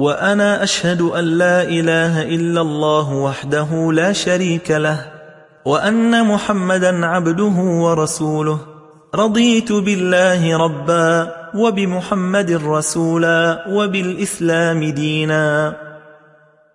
وأنا أشهد أن لا إله إلا الله وحده لا شريك له وأن محمدا عبده ورسوله. رضيت بالله ربا وبمحمد رسولا وبالإسلام دينا.